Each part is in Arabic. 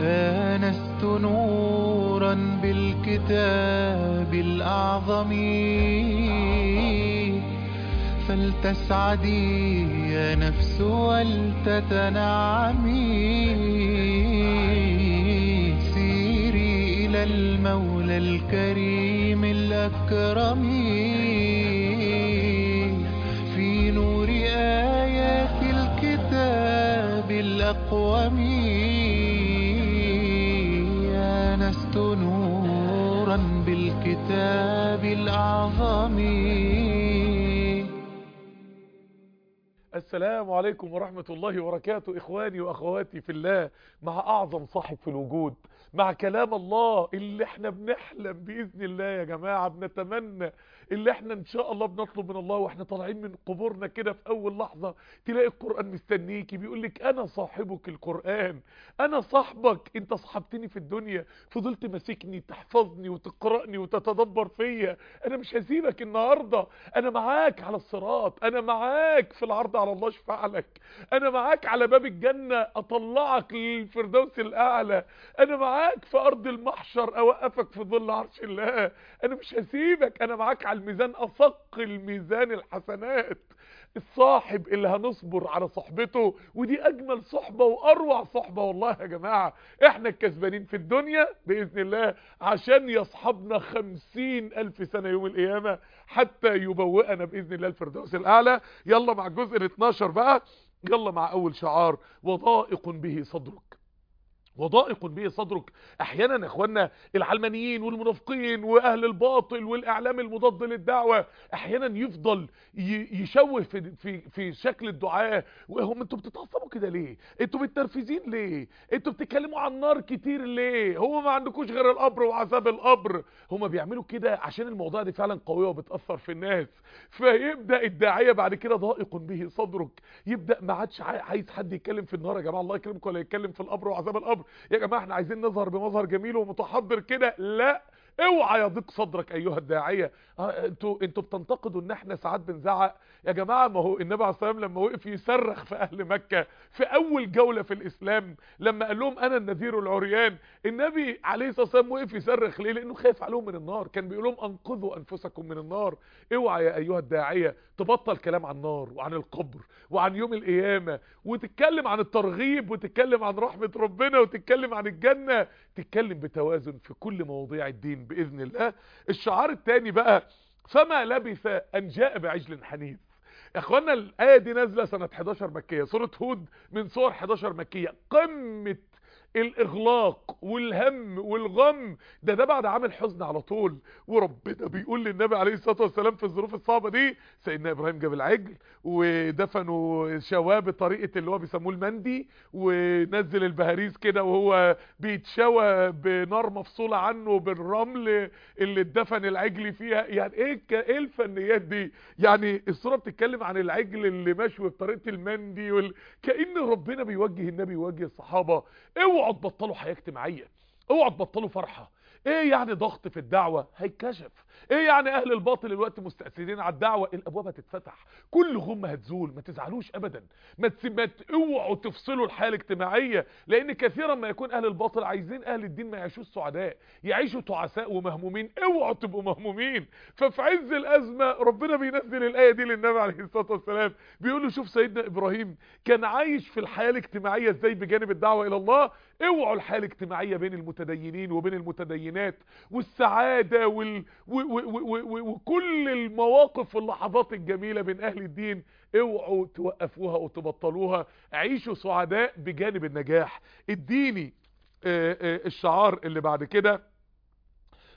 آنست نورا بالكتاب الأعظم فلتسعدي يا نفس ولتتنعمي. سيري إلى المولى الكريم الأكرم. الأقوم آنست نورا بالكتاب الأعظم. السلام عليكم ورحمة الله وبركاته إخواني وأخواتي في الله مع أعظم صاحب في الوجود مع كلام الله اللي إحنا بنحلم بإذن الله يا جماعة بنتمنى اللي إحنا ان شاء الله بنطلب من الله وإحنا طالعين من قبورنا كده في أول لحظة تلاقي القرآن مستنيكي بيقول لك أنا صاحبك القرآن أنا صاحبك أنت صاحبتني في الدنيا فضلت ماسكني تحفظني وتقرأني وتتدبر فيا أنا مش هسيبك النهاردة أنا معاك على الصراط أنا معاك في العرض على الله اشفع لك أنا معاك على باب الجنة أطلعك للفردوس الأعلى أنا معاك في أرض المحشر أوقفك في ظل عرش الله أنا مش هسيبك أنا معاك الميزان اثق الميزان الحسنات. الصاحب اللي هنصبر على صحبته ودي أجمل صحبة وأروع صحبة والله يا جماعة. إحنا الكسبانين في الدنيا بإذن الله عشان يصحبنا خمسين ألف سنة يوم القيامة حتى يبوئنا بإذن الله الفردوس الأعلى. يلا مع الجزء ال 12 بقى. يلا مع أول شعار. وضائق به صدرك. وضائق به صدرك. أحيانا يا اخوانا العلمانيين والمنافقين وأهل الباطل والإعلام المضاد للدعوة أحيانا يفضل يشوه في في في شكل الدعاء. وهم أنتوا بتتعصبوا كده ليه؟ أنتوا متنرفزين ليه؟ أنتوا بتتكلموا عن النار كتير ليه؟ هو ما عندكوش غير القبر وعذاب القبر. هم بيعملوا كده عشان الموضوع دي فعلا قويه وبتأثر في الناس. فيبدأ الداعية بعد كده ضائق به صدرك. يبدأ ما عادش عايز حد يتكلم في النار. يا جماعة الله يكرمكم ولا يتكلم في القبر وعذاب القبر. يا جماعة إحنا عايزين نظهر بمظهر جميل ومتحضر كده. لا. اوعى يضيق صدرك أيها الداعية. أنتوا أنتوا بتنتقدوا إن إحنا ساعات بنزعق. يا جماعة ما هو النبي عليه الصلاة والسلام لما وقف يصرخ في أهل مكة في أول جولة في الإسلام لما قال لهم أنا النذير العريان النبي عليه الصلاة والسلام وقف يصرخ ليه؟ لأنه خايف عليهم من النار. كان بيقول لهم أنقذوا أنفسكم من النار. اوعى يا أيها الداعية تبطل كلام عن النار وعن القبر وعن يوم القيامة وتتكلم عن الترغيب وتتكلم عن رحمة ربنا وتتكلم عن الجنة. تتكلم بتوازن في كل مواضيع الدين. بإذن الله. الشعار الثاني بقى فما لبث أن جاء بعجل حنيف. إخوانا الآية دي نازلة سنة 11 مكية سورة هود من سور 11 مكية. قمة الإغلاق والهم والغم ده ده بعد عامل حزن على طول. وربنا بيقول للنبي عليه الصلاة والسلام في الظروف الصعبة دي سيدنا إبراهيم جاب العجل ودفنوا شواه بطريقه اللي هو بيسموه المندي ونزل البهاريز كده وهو بيتشوى بنار مفصولة عنه بالرمل اللي اتدفن العجل فيها. يعني إيه إيه الفنيات دي؟ يعني الصورة بتتكلم عن العجل اللي مشوي بطريقة المندي وال... كأن ربنا بيوجه النبي يوجه الصحابة. اوعوا تبطلوا حياة اجتماعية. اوعوا تبطلوا فرحة. إيه يعني ضغط في الدعوة؟ هيتكشف إيه يعني أهل الباطل الوقت مستأثرين على الدعوة؟ الابواب هتتفتح. كل غمه هتزول. ما تزعلوش ابدا. ما تسمت اوعوا تفصلوا الحياة الاجتماعية لأن كثيرا ما يكون أهل الباطل عايزين أهل الدين ما يعيشوش سعداء. يعيشوا تعساء ومهمومين. اوعوا تبقوا مهمومين. ففي عز الأزمة ربنا بينزل الآية دي للنبي عليه الصلاة والسلام. بيقول له شوف سيدنا إبراهيم كان عايش في الحياة الاجتماعية إزاي؟ بجانب الدعوة إلى الله. اوعوا الحياة الاجتماعية بين المتدينين وبين المتدينات والسعادة وال... و... و... و... وكل المواقف واللحظات الجميلة بين أهل الدين اوعوا توقفوها وتبطلوها. عيشوا سعداء بجانب النجاح. اديني الشعار اللي بعد كده.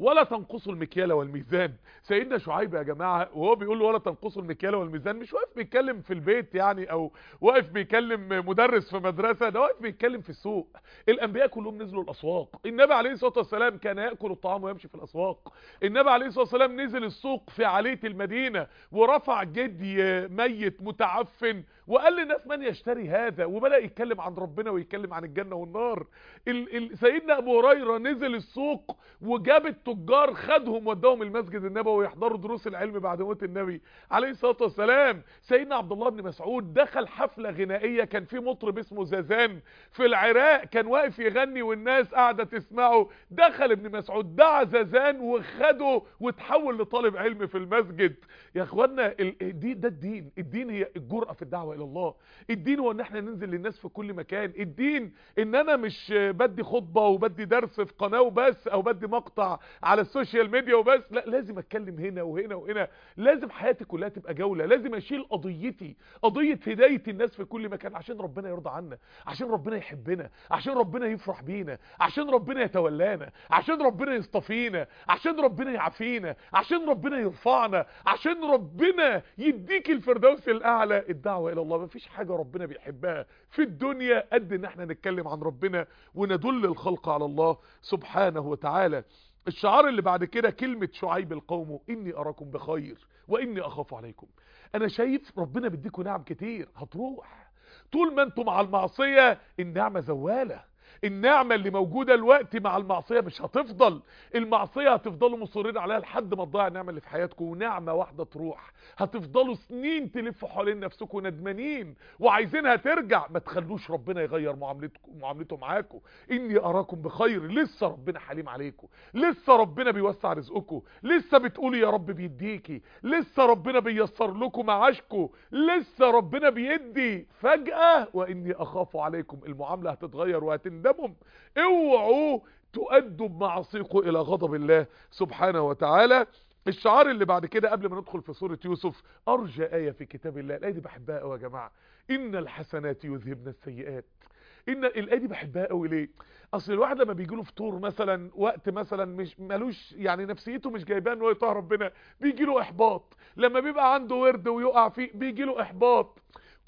ولا تنقصوا المكيال والميزان. سيدنا شعيب يا جماعة وهو بيقول ولا تنقصوا المكيال والميزان مش واقف بيتكلم في البيت يعني أو واقف بيكلم مدرس في مدرسة ده واقف بيتكلم في السوق. الأنبياء كلهم نزلوا الأسواق. النبي عليه الصلاة والسلام كان يأكل الطعام ويمشي في الأسواق. النبي عليه الصلاة والسلام نزل السوق في عليه المدينة ورفع جدي ميت متعفن وقال للناس من يشتري هذا؟ وبدأ يتكلم عن ربنا ويتكلم عن الجنة والنار. ال ال سيدنا أبو هريرة نزل السوق وجاب التجار خدهم وداهم المسجد النبوي يحضروا دروس العلم بعد موت النبي عليه الصلاة والسلام. سيدنا عبد الله بن مسعود دخل حفلة غنائية كان في مطرب اسمه زازان. في العراق كان واقف يغني والناس قاعدة تسمعه. دخل ابن مسعود دعا زازان وخده وتحول لطالب علم في المسجد. يا اخوانا دي ده الدين. الدين هي الجرأة في الدعوة إلى الله. الدين هو إن إحنا ننزل للناس في كل مكان. الدين إن أنا مش بدي خطبة وبدي درس في قناة وبس أو بدي مقطع على ال social media وبس. لا لازم أتكلم هنا وهنا وهنا. لازم حياتي كلها تبقى جولة. لازم أشيل قضيتي قضية هداية الناس في كل مكان عشان ربنا يرضى عنا عشان ربنا يحبنا عشان ربنا يفرح بينا عشان ربنا يتولانا عشان ربنا يصطفينا عشان ربنا يعافينا عشان ربنا يرفعنا عشان ربنا يديك الفردوس الأعلى. الدعوة إلى الله. مفيش حاجة ربنا بيحبها في الدنيا قد إن إحنا نتكلم عن ربنا وندل الخلق على الله سبحانه وتعالى. الشعار اللي بعد كده كلمة شعيب القوم إني أراكم بخير وإني أخاف عليكم. أنا شايف ربنا بيديكم نعم كتير هتروح. طول ما أنتم مع المعصية النعمة زوالة. النعمة اللي موجودة الوقت مع المعصية مش هتفضل. المعصية هتفضلوا مصرين عليها لحد ما تضيع النعمة اللي في حياتكم ونعمة واحدة تروح. هتفضلوا سنين تلفوا حوالين نفسكم ندمانين وعايزينها ترجع. ما تخلوش ربنا يغير معاملتكم معاملته معاكم. إني أراكم بخير. لسه ربنا حليم عليكم. لسه ربنا بيوسع رزقكم. لسه بتقولوا يا رب بيديكي. لسه ربنا بيسر لكم معاشكم. لسه ربنا بيدي. فجأة وإني أخاف عليكم. المعاملة هتتغير وهتندموا اوعوا تؤدوا بمعاصيكم إلى غضب الله سبحانه وتعالى. الشعار اللي بعد كده قبل ما ندخل في سورة يوسف أرجى آية في كتاب الله. الآية دي بحبها قوي يا جماعة. إن الحسنات يذهبن السيئات. إن الآية دي بحبها قوي ليه؟ أصل الواحد لما بيجي له فطور مثلا وقت مثلا مش مالوش يعني نفسيته مش جايباه إن هو يطاع ربنا بيجي له إحباط. لما بيبقى عنده ورد ويقع فيه بيجي له إحباط.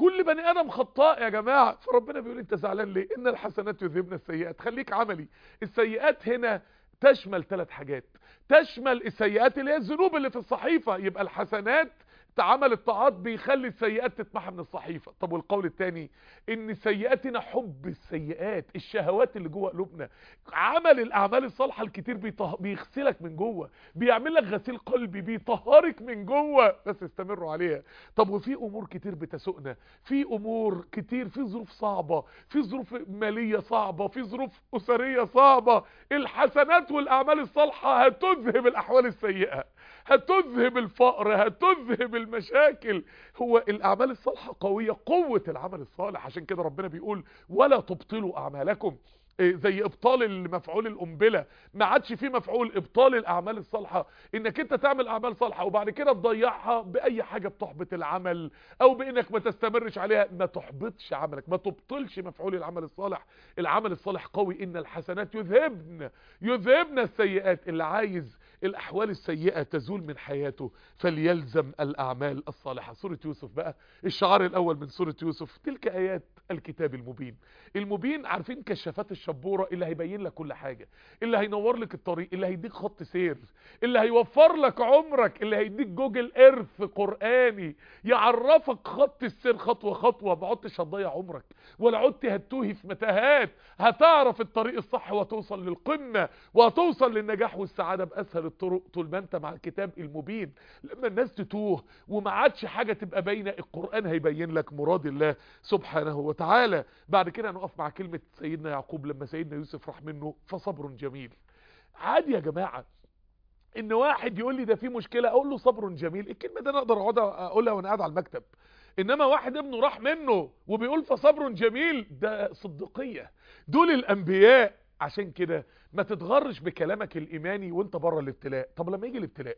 كل بني آدم خطاء يا جماعة. فربنا بيقول انت زعلان ليه؟ إن الحسنات يذهبن السيئات. خليك عملي. السيئات هنا تشمل ثلاث حاجات. تشمل السيئات اللي هي الذنوب اللي في الصحيفة. يبقى الحسنات عمل الطاعات بيخلي السيئات تتمحى من الصحيفة. طب والقول الثاني إن سيئاتنا حب السيئات الشهوات اللي جوه قلوبنا. عمل الأعمال الصالحة الكتير بيطه... بيغسلك من جوه بيعمل لك غسيل قلبي بيطهرك من جوه. بس استمروا عليها. طب وفي أمور كتير بتسوقنا. في أمور كتير في ظروف صعبة في ظروف مالية صعبة في ظروف أسرية صعبة. الحسنات والأعمال الصالحة هتذهب الأحوال السيئة هتذهب الفقر هتذهب المشاكل. هو الأعمال الصالحة قوية قوة العمل الصالح. عشان كده ربنا بيقول ولا تبطلوا أعمالكم زي إبطال المفعول القنبلة. ما عادش فيه مفعول إبطال الأعمال الصالحة. إنك أنت تعمل أعمال صالحة وبعد كده تضيعها بأي حاجة بتحبط العمل أو بإنك ما تستمرش عليها. ما تحبطش عملك ما تبطلش مفعول العمل الصالح. العمل الصالح قوي. إن الحسنات يذهبن يذهبن السيئات. اللي عايز الأحوال السيئة تزول من حياته فليلزم الأعمال الصالحة. سورة يوسف بقى الشعار الأول من سورة يوسف تلك آيات الكتاب المبين. المبين عارفين كشافات الشبورة اللي هيبين لك كل حاجة اللي هينور لك الطريق اللي هيديك خط سير اللي هيوفر لك عمرك اللي هيديك جوجل ايرث قرآني يعرفك خط السير خطوة خطوة. ما عدتش هتضيع عمرك ولا عدت هتوهي في متاهات. هتعرف الطريق الصح وتوصل للقمة وهتوصل للنجاح والسعادة بأسهل الطرق طول ما انت مع الكتاب المبين. لما الناس تتوه وما عادش حاجة تبقى باينة القرآن هيبين لك مراد الله سبحانه وتعالى. بعد كده نقف مع كلمة سيدنا يعقوب لما سيدنا يوسف راح منه فصبر جميل. عادي يا جماعة إن واحد يقول لي ده في مشكلة أقول له صبر جميل. الكلمة دي أنا أقدر أقعد أقولها وأنا قاعد على المكتب. إنما واحد ابنه راح منه وبيقول فصبر جميل ده صديقية. دول الأنبياء عشان كده ما تتغرش بكلامك الإيماني وانت بره الابتلاء. طب لما يجي الابتلاء؟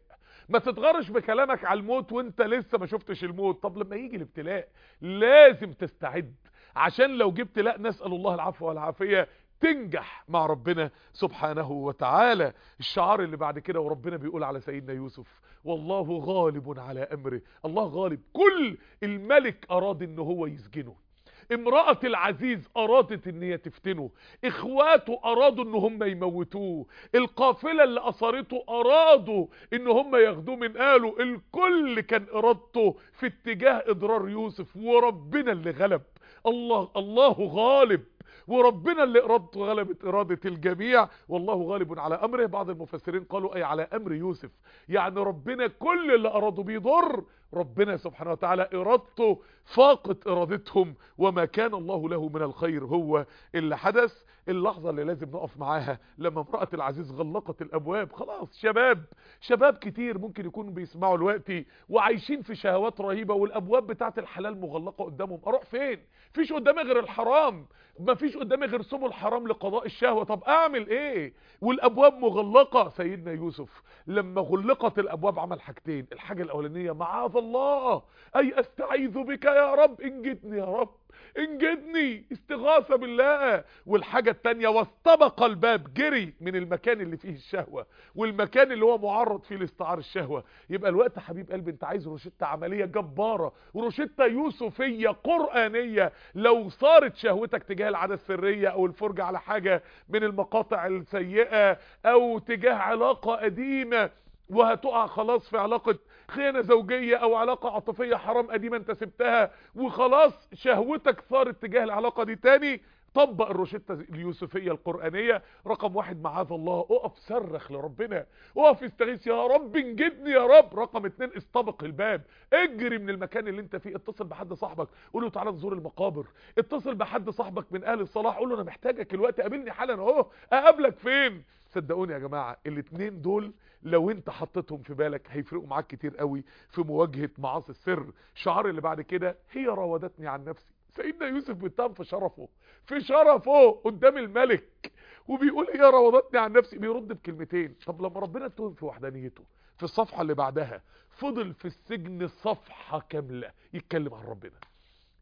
ما تتغرش بكلامك على الموت وانت لسه ما شفتش الموت. طب لما يجي الابتلاء لازم تستعد. عشان لو جبت لا نسأل الله العفو والعافية. تنجح مع ربنا سبحانه وتعالى. الشعار اللي بعد كده وربنا بيقول على سيدنا يوسف والله غالب على أمره. الله غالب. كل الملك أراد إن هو يسجنه. امرأة العزيز أرادت إن هي تفتنه. إخواته أرادوا إن هم يموتوه. القافلة اللي اثرته أرادوا إن هم ياخدوه من قاله الكل كان إرادته في اتجاه إضرار يوسف وربنا اللي غلب. الله الله غالب. وربنا اللي ارادته غلبت إرادة الجميع. والله غالب على أمره. بعض المفسرين قالوا أي على أمر يوسف. يعني ربنا كل اللي اراده بيضر ربنا سبحانه وتعالى إرادته فاقت إرادتهم وما كان الله له من الخير هو اللي حدث. اللحظة اللي لازم نقف معاها لما امرأة العزيز غلقت الأبواب خلاص شباب شباب كتير ممكن يكونوا بيسمعوا دلوقتي وعايشين في شهوات رهيبة والأبواب بتاعت الحلال مغلقة قدامهم. أروح فين؟ فيش قدامي غير الحرام ما فيش قدامي غير سبل الحرام لقضاء الشهوة. طب أعمل إيه؟ والأبواب مغلقة. سيدنا يوسف لما غلقت الأبواب عمل حاجتين الحاجة الأولانية معاذ الله. أي أستعيذ بك يا رب؟ إنجدني يا رب. إنجدني. استغاثة بالله. والحاجة التانية واستبق الباب جري من المكان اللي فيه الشهوة والمكان اللي هو معرض فيه لاستعار الشهوة. يبقى الوقت حبيب قلبي أنت عايز روشتة عملية جبارة روشتة يوسفية قرآنية. لو صارت شهوتك تجاه العادة السرية أو الفرجة على حاجة من المقاطع السيئة أو تجاه علاقة قديمة وهتقع خلاص في علاقة خيانة زوجية أو علاقة عاطفية حرام قديمة أنت سبتها وخلاص شهوتك صارت تجاه العلاقة دي تاني طبق الروشتة اليوسفية القرآنية. رقم واحد معاذ الله. اقف صرخ لربنا. اقف استغيث. يا رب انجدني يا رب. رقم اتنين استبق الباب. اجري من المكان اللي انت فيه. اتصل بحد صاحبك. قول له تعالى نزور المقابر. اتصل بحد صاحبك من أهل الصلاح. قول له أنا محتاجك الوقت. قابلني حالا اهو. اقابلك فين؟ صدقوني يا جماعة الاتنين دول لو انت حطيتهم في بالك هيفرقوا معاك كتير قوي في مواجهة معاصي السر. الشعار اللي بعد كده هي راودتني عن نفسي. سيدنا يوسف بيتهم في شرفه في شرفه قدام الملك. وبيقول هي راودتني عن نفسي؟ بيرد بكلمتين. طب لما ربنا اتهم في وحدانيته في الصفحة اللي بعدها فضل في السجن صفحة كاملة يتكلم عن ربنا.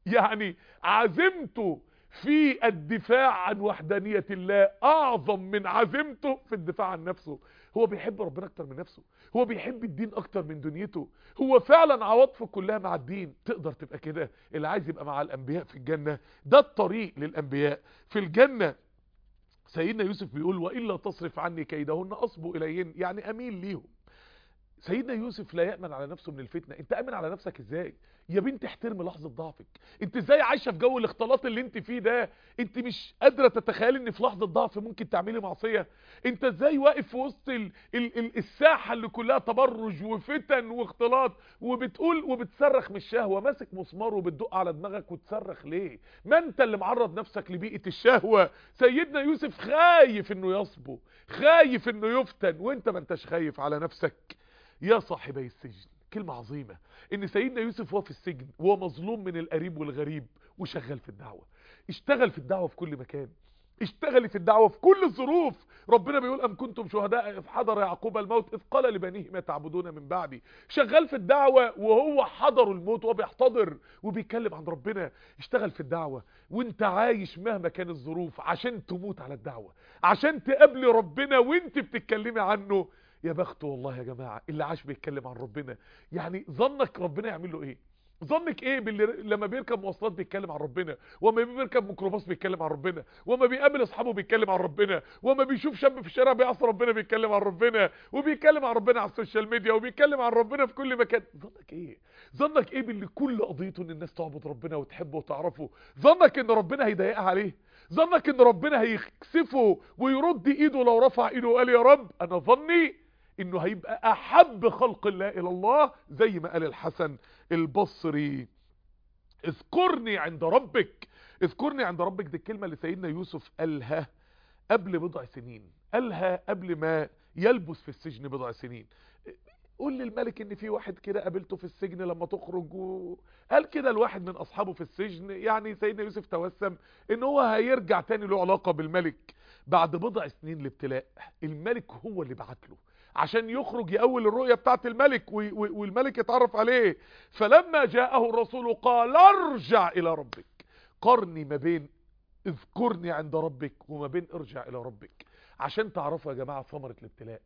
يعني عزمته في الدفاع عن وحدانية الله أعظم من عزمته في الدفاع عن نفسه. هو بيحب ربنا أكتر من نفسه هو بيحب الدين أكتر من دنيته. هو فعلا عواطفه كلها مع الدين. تقدر تبقى كده اللي عايز يبقى مع الأنبياء في الجنة ده الطريق للأنبياء. في الجنة سيدنا يوسف بيقول وإلا تصرف عني كيدهن أصبو إليهن. يعني أميل ليهم. سيدنا يوسف لا يأمن على نفسه من الفتنة. انت أمن على نفسك إزاي؟ يا بنت احترم لحظة ضعفك. انت إزاي عايشة في جو الاختلاط اللي انت فيه ده؟ انت مش قادرة تتخيل ان في لحظة ضعف ممكن تعملي معصية. انت إزاي واقف في وسط ال ال ال الساحة اللي كلها تبرج وفتن واختلاط وبتقول وبتصرخ من الشهوة ماسك مسمار وبتدق على دماغك وتصرخ ليه؟ ما انت اللي معرض نفسك لبيئة الشهوة. سيدنا يوسف خايف انه يصبو خايف انه يفتن. وانت ما انتش خايف على نفسك. يا صاحبي السجن كلمة عظيمة. إن سيدنا يوسف هو في السجن وهو مظلوم من القريب والغريب وشغال في الدعوة. اشتغل في الدعوة في كل مكان. اشتغل في الدعوة في كل الظروف ربنا بيقول أم كنتم شهداء إذ حضر يعقوب الموت إذ قال لبنيه ما تعبدون من بعدي. شغال في الدعوة وهو حضر الموت وهو بيحتضر وبيتكلم عن ربنا. اشتغل في الدعوة وانت عايش مهما كان الظروف عشان تموت على الدعوة عشان تقابلي ربنا وانت بتتكلمي عنه. يا بخت والله يا جماعة اللي عاش بيتكلم عن ربنا. يعني ظنك ربنا يعمل له إيه؟ ظنك إيه باللي لما بيركب مواصلات بيتكلم عن ربنا وما بيركب ميكروباص بيتكلم عن ربنا وما بيقابل أصحابه بيتكلم عن ربنا وما بيشوف شاب في الشارع بيعصي ربنا بيتكلم عن ربنا وبيتكلم عن ربنا على ال social media وبيتكلم عن ربنا في كل مكان. ظنك إيه؟ ظنك إيه باللي كل قضيته إن الناس تعبد ربنا وتحبه وتعرفه؟ ظنك إن ربنا هيضايقها عليه؟ ظنك إن ربنا هيكسفه ويرد إيده لو رفع إيده وقال يا رب أنا ظني إنه هيبقى أحب خلق الله إلى الله زي ما قال الحسن البصري. اذكرني عند ربك. اذكرني عند ربك دي الكلمة اللي سيدنا يوسف قالها قبل بضع سنين. قالها قبل ما يلبس في السجن بضع سنين. قول للملك إن في واحد كده قابلته في السجن لما تخرج و... قال كده الواحد من أصحابه في السجن. يعني سيدنا يوسف توسم إن هو هيرجع تاني له علاقة بالملك بعد بضع سنين الابتلاء. الملك هو اللي بعت له. عشان يخرج يأول الرؤية بتاعت الملك والملك يتعرف عليه. فلما جاءه الرسول قال ارجع إلى ربك. قرني ما بين اذكرني عند ربك وما بين ارجع إلى ربك. عشان تعرفوا يا جماعة ثمرة الابتلاء.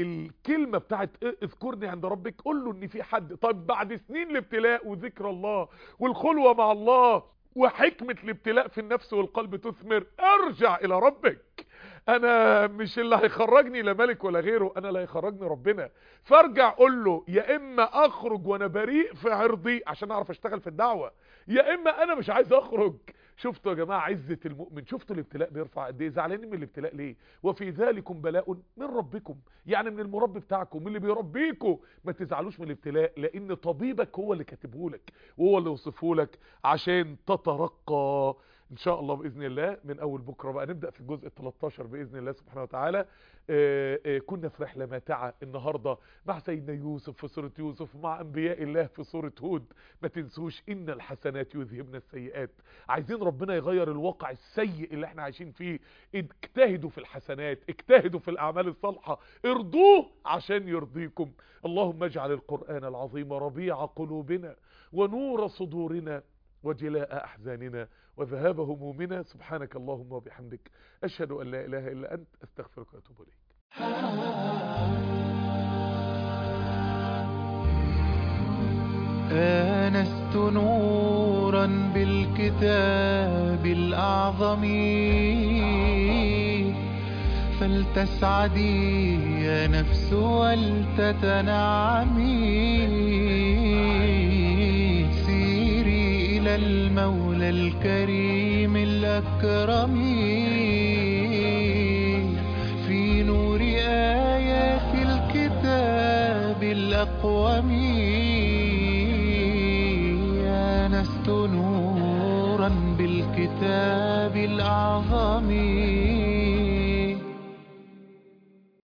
الكلمة بتاعت اذكرني عند ربك قول له إن في حد. طيب بعد سنين الابتلاء وذكر الله والخلوة مع الله وحكمة الابتلاء في النفس والقلب تثمر ارجع إلى ربك. أنا مش اللي هيخرجني لا ملك ولا غيره أنا اللي هيخرجني ربنا. فأرجع أقول له يا إما أخرج وأنا بريء في عرضي عشان أعرف أشتغل في الدعوة يا إما أنا مش عايز أخرج. شفتوا يا جماعة عزة المؤمن شفتوا الابتلاء بيرفع قد إيه؟ زعلانين من الابتلاء ليه؟ وفي ذلكم بلاء من ربكم يعني من المربي بتاعكم من اللي بيربيكم ما تزعلوش من الابتلاء لأن طبيبك هو اللي كاتبه لك وهو اللي وصفه لك عشان تترقى. إن شاء الله بإذن الله من أول بكرة بقى نبدأ في الجزء ال13 بإذن الله سبحانه وتعالى. آه، آه، كنا في رحلة ماتعه النهارده مع سيدنا يوسف في سوره يوسف مع أنبياء الله في سوره هود. ما تنسوش إن الحسنات يذهبن السيئات. عايزين ربنا يغير الواقع السيء اللي إحنا عايشين فيه. اجتهدوا في الحسنات اجتهدوا في الأعمال الصالحة. ارضوه عشان يرضيكم. اللهم اجعل القرآن العظيم ربيع قلوبنا ونور صدورنا وجلاء أحزاننا. وذهاب همومنا سبحانك اللهم وبحمدك. أشهد أن لا إله إلا أنت. أستغفرك وأتوب إليك. آنست نورا بالكتاب الأعظم. فلتسعدي يا نفس ولتتنعمي. المولى الكريم الأكرم في نور آيات الكتاب الأقوم. آنست نورا بالكتاب الأعظم